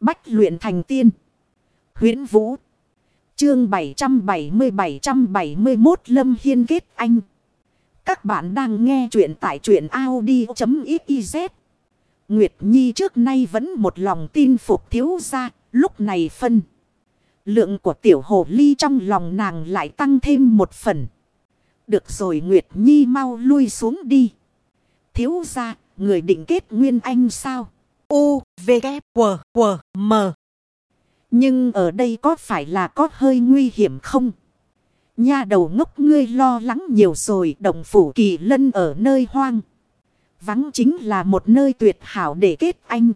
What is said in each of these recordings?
Bách luyện thành tiên. huyễn Vũ. Chương 770-771 Lâm Hiên kết anh. Các bạn đang nghe truyện tại truyện Audi.xyz. Nguyệt Nhi trước nay vẫn một lòng tin phục thiếu ra, lúc này phân. Lượng của tiểu hồ ly trong lòng nàng lại tăng thêm một phần. Được rồi Nguyệt Nhi mau lui xuống đi. Thiếu ra, người định kết nguyên anh sao? U, V, K, W, W, M. Nhưng ở đây có phải là có hơi nguy hiểm không? Nha đầu ngốc ngươi lo lắng nhiều rồi đồng phủ kỳ lân ở nơi hoang. Vắng chính là một nơi tuyệt hảo để kết anh.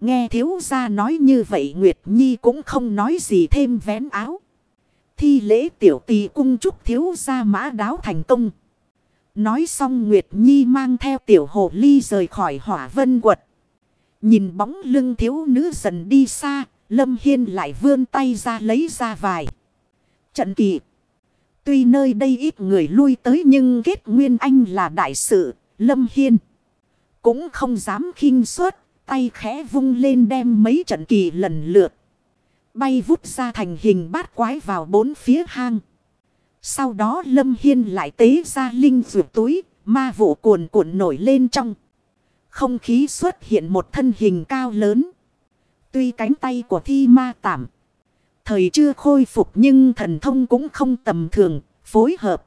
Nghe thiếu gia nói như vậy Nguyệt Nhi cũng không nói gì thêm vén áo. Thi lễ tiểu tỳ cung chúc thiếu gia mã đáo thành công. Nói xong Nguyệt Nhi mang theo tiểu hồ ly rời khỏi hỏa vân quật. Nhìn bóng lưng thiếu nữ dần đi xa, Lâm Hiên lại vươn tay ra lấy ra vài. Trận kỳ. Tuy nơi đây ít người lui tới nhưng kết nguyên anh là đại sự, Lâm Hiên. Cũng không dám khinh suất, tay khẽ vung lên đem mấy trận kỳ lần lượt. Bay vút ra thành hình bát quái vào bốn phía hang. Sau đó Lâm Hiên lại tế ra linh rượu túi, ma vụ cuồn cuộn nổi lên trong. Không khí xuất hiện một thân hình cao lớn. Tuy cánh tay của thi ma tạm. Thời chưa khôi phục nhưng thần thông cũng không tầm thường, phối hợp.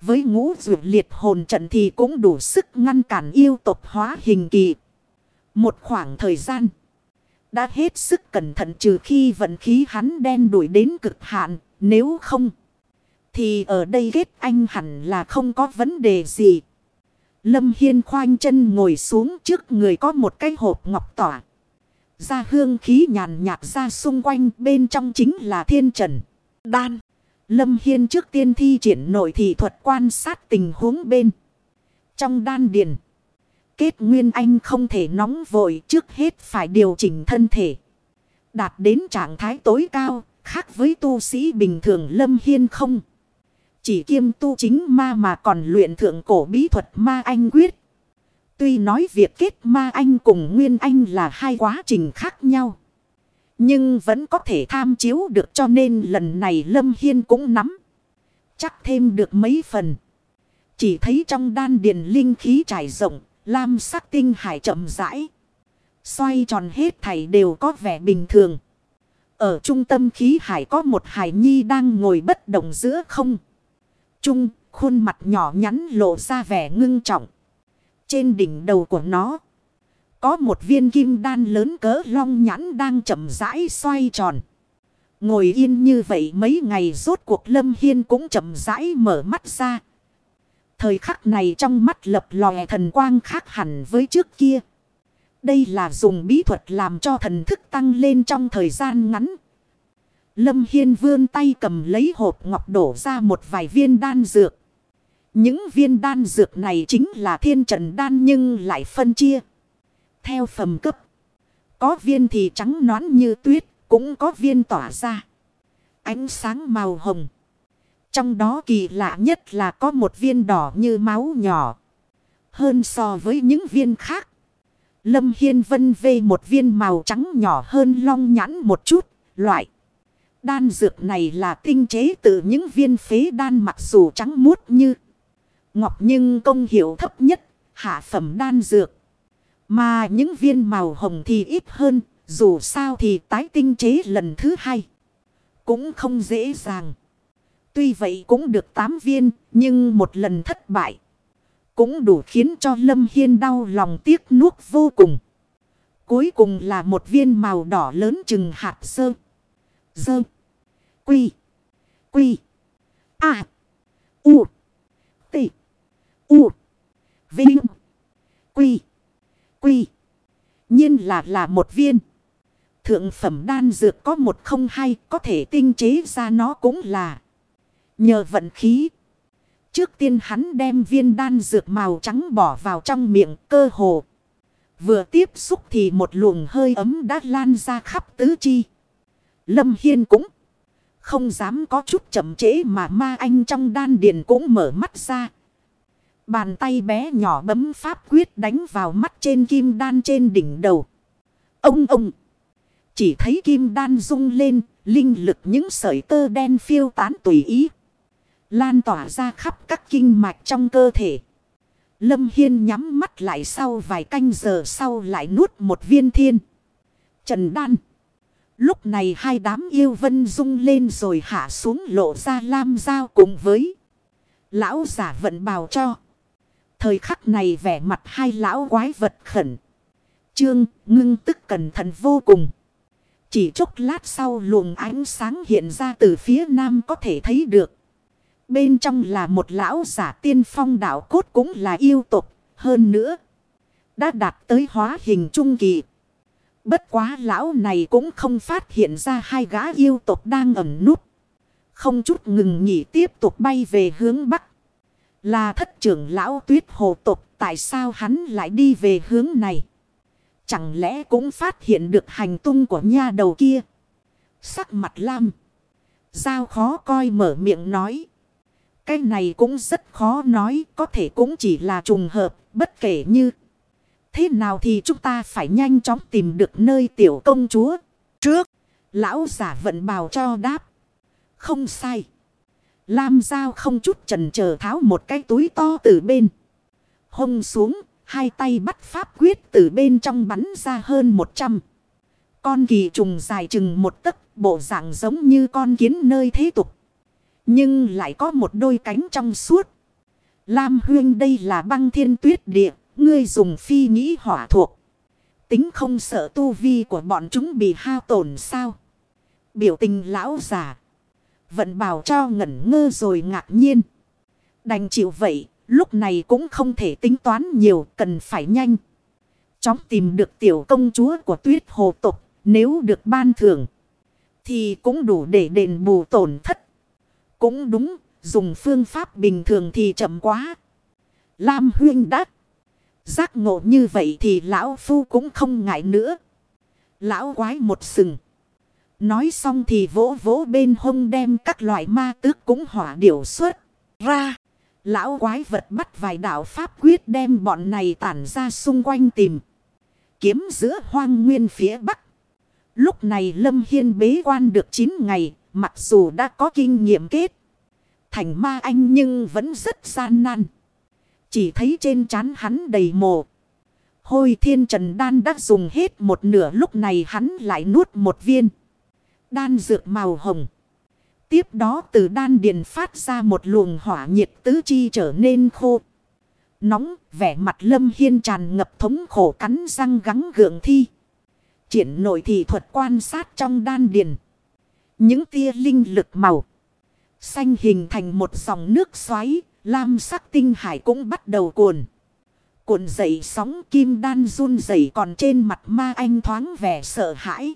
Với ngũ dược liệt hồn trận thì cũng đủ sức ngăn cản yêu tộc hóa hình kỳ. Một khoảng thời gian. Đã hết sức cẩn thận trừ khi vận khí hắn đen đuổi đến cực hạn. Nếu không. Thì ở đây kết anh hẳn là không có vấn đề gì. Lâm Hiên khoanh chân ngồi xuống trước người có một cái hộp ngọc tỏa. Ra hương khí nhàn nhạt ra xung quanh bên trong chính là thiên trần. Đan. Lâm Hiên trước tiên thi triển nội thị thuật quan sát tình huống bên. Trong đan điền. Kết nguyên anh không thể nóng vội trước hết phải điều chỉnh thân thể. Đạt đến trạng thái tối cao, khác với tu sĩ bình thường Lâm Hiên không. Chỉ kiêm tu chính ma mà còn luyện thượng cổ bí thuật ma anh quyết. Tuy nói việc kết ma anh cùng nguyên anh là hai quá trình khác nhau. Nhưng vẫn có thể tham chiếu được cho nên lần này Lâm Hiên cũng nắm. Chắc thêm được mấy phần. Chỉ thấy trong đan điền linh khí trải rộng, lam sắc tinh hải chậm rãi. Xoay tròn hết thảy đều có vẻ bình thường. Ở trung tâm khí hải có một hải nhi đang ngồi bất động giữa không. Trung, khuôn mặt nhỏ nhắn lộ ra vẻ ngưng trọng. Trên đỉnh đầu của nó. Có một viên kim đan lớn cỡ long nhãn đang chậm rãi xoay tròn. Ngồi yên như vậy mấy ngày rốt cuộc Lâm Hiên cũng chậm rãi mở mắt ra. Thời khắc này trong mắt lập lòe thần quang khác hẳn với trước kia. Đây là dùng bí thuật làm cho thần thức tăng lên trong thời gian ngắn. Lâm Hiên vươn tay cầm lấy hộp ngọc đổ ra một vài viên đan dược. Những viên đan dược này chính là thiên trần đan nhưng lại phân chia. Theo phẩm cấp. Có viên thì trắng nõn như tuyết. Cũng có viên tỏa ra. Ánh sáng màu hồng. Trong đó kỳ lạ nhất là có một viên đỏ như máu nhỏ. Hơn so với những viên khác. Lâm Hiên vân vê một viên màu trắng nhỏ hơn long nhãn một chút. Loại. Đan dược này là tinh chế từ những viên phế đan mặc dù trắng muốt như ngọc nhưng công hiệu thấp nhất, hạ phẩm đan dược. Mà những viên màu hồng thì ít hơn, dù sao thì tái tinh chế lần thứ hai. Cũng không dễ dàng. Tuy vậy cũng được 8 viên, nhưng một lần thất bại. Cũng đủ khiến cho Lâm Hiên đau lòng tiếc nuốt vô cùng. Cuối cùng là một viên màu đỏ lớn chừng hạt sơ. Dơ. Quy. Quy. À. U. T. U. Vinh. Quy. Quy. nhiên là là một viên. Thượng phẩm đan dược có một không hai có thể tinh chế ra nó cũng là. Nhờ vận khí. Trước tiên hắn đem viên đan dược màu trắng bỏ vào trong miệng cơ hồ. Vừa tiếp xúc thì một luồng hơi ấm đã lan ra khắp tứ chi. Lâm Hiên cũng không dám có chút chậm trễ mà ma anh trong đan điền cũng mở mắt ra. Bàn tay bé nhỏ bấm pháp quyết đánh vào mắt trên kim đan trên đỉnh đầu. Ông ông! Chỉ thấy kim đan rung lên, linh lực những sợi tơ đen phiêu tán tùy ý. Lan tỏa ra khắp các kinh mạch trong cơ thể. Lâm Hiên nhắm mắt lại sau vài canh giờ sau lại nuốt một viên thiên. Trần đan. Lúc này hai đám yêu vân rung lên rồi hạ xuống lộ ra lam dao cùng với. Lão giả vận bào cho. Thời khắc này vẻ mặt hai lão quái vật khẩn. Trương, ngưng tức cẩn thận vô cùng. Chỉ chốc lát sau luồng ánh sáng hiện ra từ phía nam có thể thấy được. Bên trong là một lão giả tiên phong đạo cốt cũng là yêu tục. Hơn nữa. Đã đạt tới hóa hình trung kỳ. Bất quá lão này cũng không phát hiện ra hai gã yêu tộc đang ẩn nút. Không chút ngừng nghỉ tiếp tục bay về hướng bắc. Là thất trưởng lão tuyết hồ tộc, tại sao hắn lại đi về hướng này. Chẳng lẽ cũng phát hiện được hành tung của nha đầu kia. Sắc mặt lam. Giao khó coi mở miệng nói. Cái này cũng rất khó nói. Có thể cũng chỉ là trùng hợp. Bất kể như. Thế nào thì chúng ta phải nhanh chóng tìm được nơi tiểu công chúa. Trước. Lão giả vận bào cho đáp. Không sai. Lam Giao không chút trần chờ tháo một cái túi to từ bên. Hông xuống, Hai tay bắt pháp quyết từ bên trong bắn ra hơn 100. Con kỳ trùng dài chừng một tấc, bộ dạng giống như con kiến nơi thế tục. Nhưng lại có một đôi cánh trong suốt. Lam huyên đây là băng thiên tuyết địa. Ngươi dùng phi nghĩ hỏa thuộc. Tính không sợ tu vi của bọn chúng bị hao tổn sao. Biểu tình lão già. Vận bảo cho ngẩn ngơ rồi ngạc nhiên. Đành chịu vậy. Lúc này cũng không thể tính toán nhiều, cần phải nhanh. Chóng tìm được tiểu công chúa của tuyết hồ tục, nếu được ban thưởng. Thì cũng đủ để đền bù tổn thất. Cũng đúng, dùng phương pháp bình thường thì chậm quá. Lam huyên đắc. Giác ngộ như vậy thì lão phu cũng không ngại nữa. Lão quái một sừng. Nói xong thì vỗ vỗ bên hông đem các loại ma tước cũng hỏa điểu xuất ra. Lão quái vật bắt vài đạo pháp quyết đem bọn này tản ra xung quanh tìm. Kiếm giữa hoang nguyên phía bắc. Lúc này Lâm Hiên bế quan được 9 ngày, mặc dù đã có kinh nghiệm kết. Thành ma anh nhưng vẫn rất gian nan. Chỉ thấy trên trán hắn đầy mồ. Hôi thiên trần đan đã dùng hết một nửa lúc này hắn lại nuốt một viên. Đan dược màu hồng. Tiếp đó từ đan điền phát ra một luồng hỏa nhiệt tứ chi trở nên khô. Nóng, vẻ mặt lâm hiên tràn ngập thống khổ cắn răng gắng gượng thi. Triển nội thị thuật quan sát trong đan điền. Những tia linh lực màu. Xanh hình thành một dòng nước xoáy, lam sắc tinh hải cũng bắt đầu cuồn. Cuộn dậy sóng kim đan run dậy còn trên mặt ma anh thoáng vẻ sợ hãi.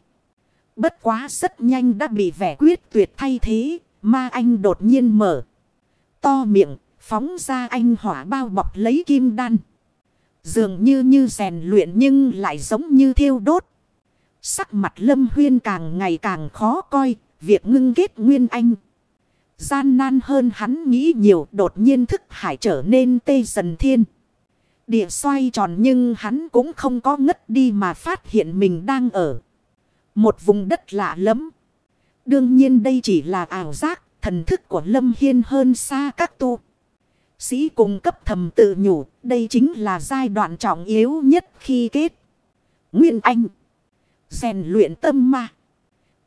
Bất quá rất nhanh đã bị vẻ quyết tuyệt thay thế. Ma anh đột nhiên mở. To miệng, phóng ra anh hỏa bao bọc lấy kim đan. Dường như như rèn luyện nhưng lại giống như thiêu đốt. Sắc mặt lâm huyên càng ngày càng khó coi, việc ngưng kết nguyên anh. Gian nan hơn hắn nghĩ nhiều đột nhiên thức hải trở nên tê dần thiên. Địa xoay tròn nhưng hắn cũng không có ngất đi mà phát hiện mình đang ở. Một vùng đất lạ lắm. Đương nhiên đây chỉ là ảo giác, thần thức của Lâm Hiên hơn xa các tu. Sĩ cung cấp thầm tự nhủ, đây chính là giai đoạn trọng yếu nhất khi kết. Nguyên Anh. rèn luyện tâm ma.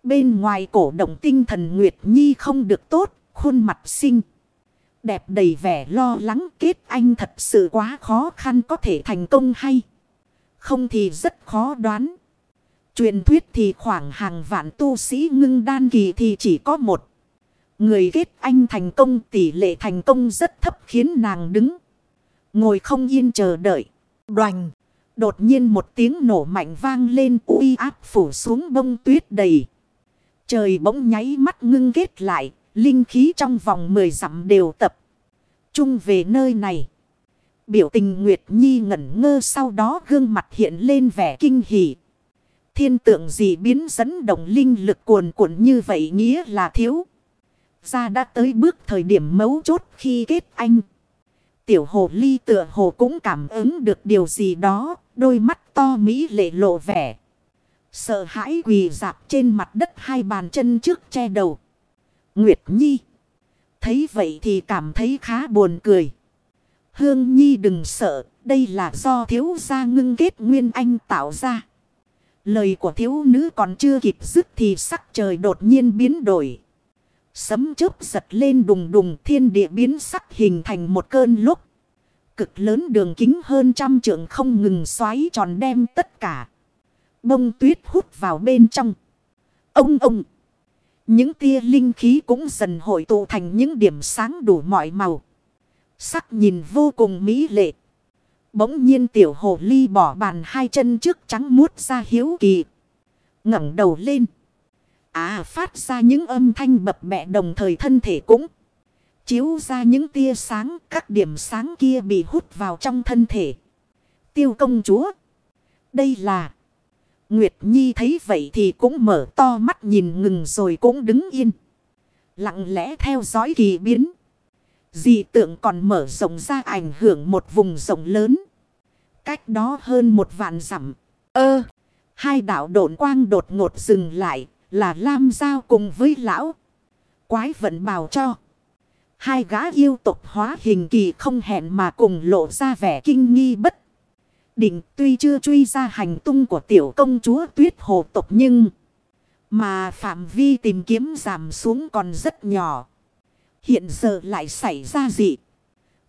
Bên ngoài cổ động tinh thần Nguyệt Nhi không được tốt, khuôn mặt xinh. Đẹp đầy vẻ lo lắng kết anh thật sự quá khó khăn có thể thành công hay. Không thì rất khó đoán. Truyền thuyết thì khoảng hàng vạn tu sĩ ngưng đan kỳ thì chỉ có một. Người kết anh thành công, tỷ lệ thành công rất thấp khiến nàng đứng. Ngồi không yên chờ đợi. Đoành. Đột nhiên một tiếng nổ mạnh vang lên, uy áp phủ xuống bông tuyết đầy. Trời bỗng nháy mắt ngưng kết lại. Linh khí trong vòng 10 dặm đều tập. Trung về nơi này. Biểu tình Nguyệt Nhi ngẩn ngơ sau đó gương mặt hiện lên vẻ kinh hỉ. Thiên tượng gì biến dẫn động linh lực cuồn cuộn như vậy nghĩa là thiếu. Ra đã tới bước thời điểm mấu chốt khi kết anh. Tiểu hồ ly tựa hồ cũng cảm ứng được điều gì đó. Đôi mắt to mỹ lệ lộ vẻ. Sợ hãi quỳ dạp trên mặt đất hai bàn chân trước che đầu. Nguyệt Nhi. Thấy vậy thì cảm thấy khá buồn cười. Hương Nhi đừng sợ. Đây là do thiếu gia ngưng kết nguyên anh tạo ra. Lời của thiếu nữ còn chưa kịp dứt thì sắc trời đột nhiên biến đổi. Sấm chớp giật lên đùng đùng, thiên địa biến sắc hình thành một cơn lúc. Cực lớn đường kính hơn trăm trượng không ngừng xoáy tròn đem tất cả. Bông tuyết hút vào bên trong. Ông ông. Những tia linh khí cũng dần hội tụ thành những điểm sáng đủ mọi màu. Sắc nhìn vô cùng mỹ lệ. Bỗng nhiên tiểu hồ ly bỏ bàn hai chân trước trắng muốt ra hiếu kỳ. ngẩng đầu lên. À phát ra những âm thanh bập bẹ đồng thời thân thể cũng. Chiếu ra những tia sáng. Các điểm sáng kia bị hút vào trong thân thể. Tiêu công chúa. Đây là. Nguyệt Nhi thấy vậy thì cũng mở to mắt nhìn ngừng rồi cũng đứng yên. Lặng lẽ theo dõi kỳ biến. Dị tượng còn mở rộng ra ảnh hưởng một vùng rộng lớn. Cách đó hơn một vạn dặm. Ơ, hai đạo độn quang đột ngột dừng lại là Lam Giao cùng với lão. Quái vận bào cho. Hai gã yêu tục hóa hình kỳ không hẹn mà cùng lộ ra vẻ kinh nghi bất. Định tuy chưa truy ra hành tung của tiểu công chúa tuyết hồ tộc nhưng. Mà phạm vi tìm kiếm giảm xuống còn rất nhỏ. Hiện giờ lại xảy ra gì?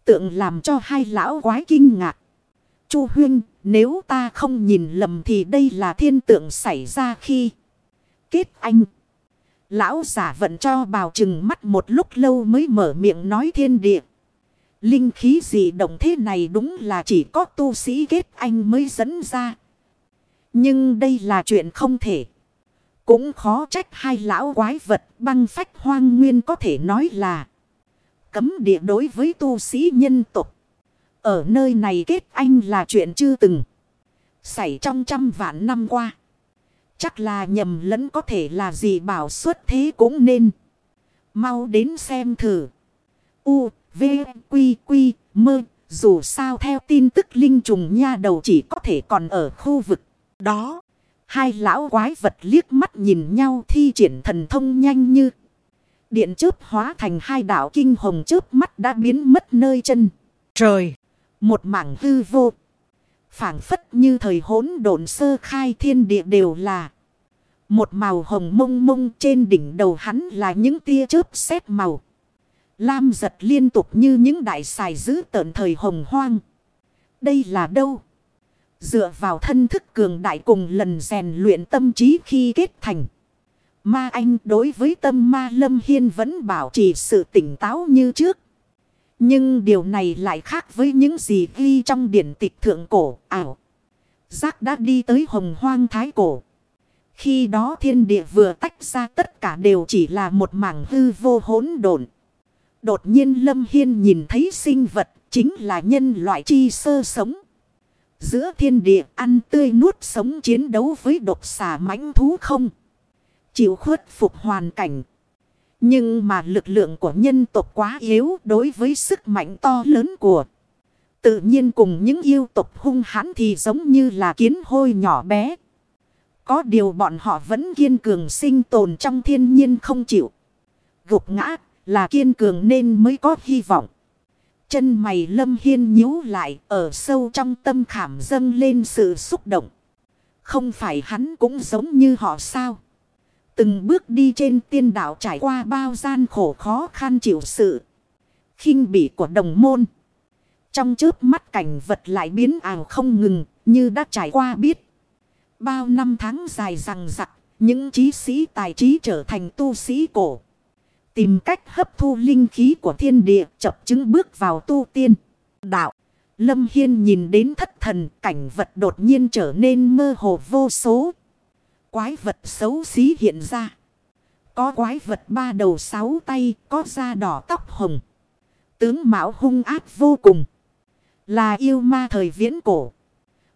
Tượng làm cho hai lão quái kinh ngạc. Chu Huyên, nếu ta không nhìn lầm thì đây là thiên tượng xảy ra khi kết anh. Lão giả vận cho bào chừng mắt một lúc lâu mới mở miệng nói thiên địa. Linh khí gì động thế này đúng là chỉ có tu sĩ kết anh mới dẫn ra. Nhưng đây là chuyện không thể. Cũng khó trách hai lão quái vật băng phách hoang nguyên có thể nói là cấm địa đối với tu sĩ nhân tục. Ở nơi này kết anh là chuyện chưa từng xảy trong trăm vạn năm qua. Chắc là nhầm lẫn có thể là gì bảo suốt thế cũng nên. Mau đến xem thử. U, V, Quy, Quy, Mơ. Dù sao theo tin tức linh trùng nha đầu chỉ có thể còn ở khu vực đó. Hai lão quái vật liếc mắt nhìn nhau thi triển thần thông nhanh như. Điện chớp hóa thành hai đảo kinh hồng chớp mắt đã biến mất nơi chân. Trời! Một mảng hư vô. phảng phất như thời hỗn độn sơ khai thiên địa đều là. Một màu hồng mông mông trên đỉnh đầu hắn là những tia chớp xét màu. Lam giật liên tục như những đại xài giữ tợn thời hồng hoang. Đây là đâu? Dựa vào thân thức cường đại cùng lần rèn luyện tâm trí khi kết thành. Ma anh đối với tâm ma lâm hiên vẫn bảo trì sự tỉnh táo như trước. Nhưng điều này lại khác với những gì ghi trong điển tịch thượng cổ, ảo. Giác đã đi tới hồng hoang thái cổ. Khi đó thiên địa vừa tách ra tất cả đều chỉ là một mảng hư vô hỗn độn. Đột nhiên Lâm Hiên nhìn thấy sinh vật, chính là nhân loại chi sơ sống. Giữa thiên địa, ăn tươi nuốt sống chiến đấu với độc xà mãnh thú không. Chịu khuất phục hoàn cảnh nhưng mà lực lượng của nhân tộc quá yếu đối với sức mạnh to lớn của. Tự nhiên cùng những yêu tộc hung hãn thì giống như là kiến hôi nhỏ bé. Có điều bọn họ vẫn kiên cường sinh tồn trong thiên nhiên không chịu. Gục ngã là kiên cường nên mới có hy vọng. Chân mày lâm hiên nhíu lại ở sâu trong tâm khảm dâng lên sự xúc động. Không phải hắn cũng giống như họ sao? Từng bước đi trên tiên đảo trải qua bao gian khổ khó khăn chịu sự. khinh bỉ của đồng môn. Trong trước mắt cảnh vật lại biến ảo không ngừng như đã trải qua biết. Bao năm tháng dài rằng rặc, những trí sĩ tài trí trở thành tu sĩ cổ. Tìm cách hấp thu linh khí của thiên địa chập chứng bước vào tu tiên. Đạo. Lâm Hiên nhìn đến thất thần cảnh vật đột nhiên trở nên mơ hồ vô số quái vật xấu xí hiện ra. Có quái vật ba đầu sáu tay, có da đỏ tóc hồng. Tướng mạo hung ác vô cùng. Là yêu ma thời viễn cổ.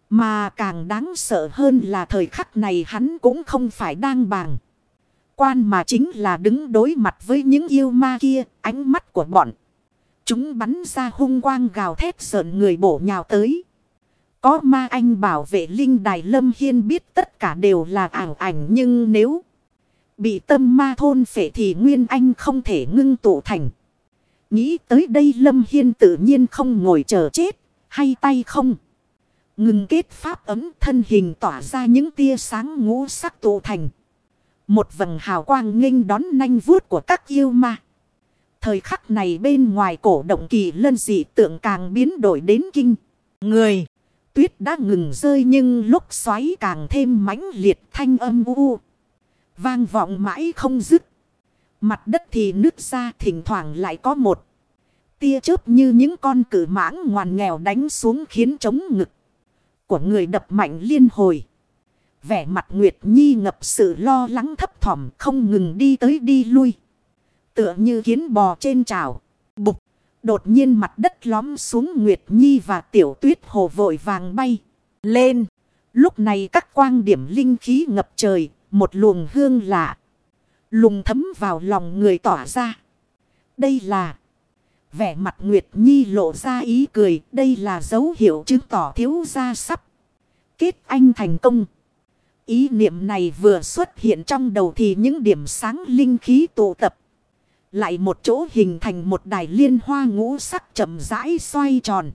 Mà càng đáng sợ hơn là thời khắc này hắn cũng không phải đang bàng. Quan mà chính là đứng đối mặt với những yêu ma kia, ánh mắt của bọn. Chúng bắn ra hung quang gào thét sợn người bổ nhào tới. Có ma anh bảo vệ linh đài lâm hiên biết tất cả đều là ảo ảnh nhưng nếu bị tâm ma thôn phệ thì nguyên anh không thể ngưng tụ thành. Nghĩ tới đây lâm hiên tự nhiên không ngồi chờ chết hay tay không. Ngừng kết pháp ấm thân hình tỏa ra những tia sáng ngũ sắc tụ thành. Một vầng hào quang nghênh đón nanh vuốt của các yêu ma. Thời khắc này bên ngoài cổ động kỳ lân dị tượng càng biến đổi đến kinh. Người. Tuyết đã ngừng rơi nhưng lúc xoáy càng thêm mãnh liệt thanh âm u. Vang vọng mãi không dứt. Mặt đất thì nứt ra thỉnh thoảng lại có một. Tia chớp như những con cử mãng ngoan nghèo đánh xuống khiến trống ngực. Của người đập mạnh liên hồi. Vẻ mặt Nguyệt Nhi ngập sự lo lắng thấp thỏm, không ngừng đi tới đi lui. Tựa như kiến bò trên trào. Bục. Đột nhiên mặt đất lóm xuống Nguyệt Nhi và tiểu tuyết hồ vội vàng bay. Lên. Lúc này các quang điểm linh khí ngập trời. Một luồng hương lạ. Lùng thấm vào lòng người tỏa ra. Đây là. Vẻ mặt Nguyệt Nhi lộ ra ý cười. Đây là dấu hiệu chứng tỏ thiếu gia sắp. Kết anh thành công. Ý niệm này vừa xuất hiện trong đầu thì những điểm sáng linh khí tụ tập. Lại một chỗ hình thành một đài liên hoa ngũ sắc chậm rãi xoay tròn.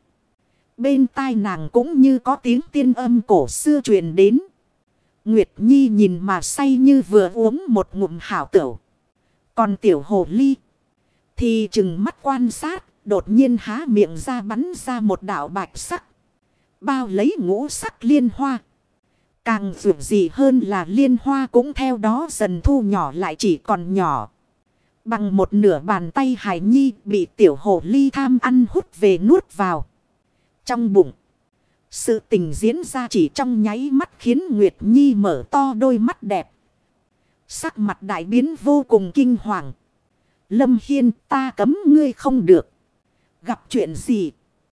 Bên tai nàng cũng như có tiếng tiên âm cổ xưa truyền đến. Nguyệt Nhi nhìn mà say như vừa uống một ngụm hảo tửu. Còn tiểu hồ ly thì chừng mắt quan sát, đột nhiên há miệng ra bắn ra một đạo bạch sắc. Bao lấy ngũ sắc liên hoa. Càng dù gì hơn là liên hoa cũng theo đó dần thu nhỏ lại chỉ còn nhỏ. Bằng một nửa bàn tay hải nhi bị tiểu hồ ly tham ăn hút về nuốt vào. Trong bụng. Sự tình diễn ra chỉ trong nháy mắt khiến Nguyệt Nhi mở to đôi mắt đẹp. Sắc mặt đại biến vô cùng kinh hoàng. Lâm Hiên, ta cấm ngươi không được. Gặp chuyện gì?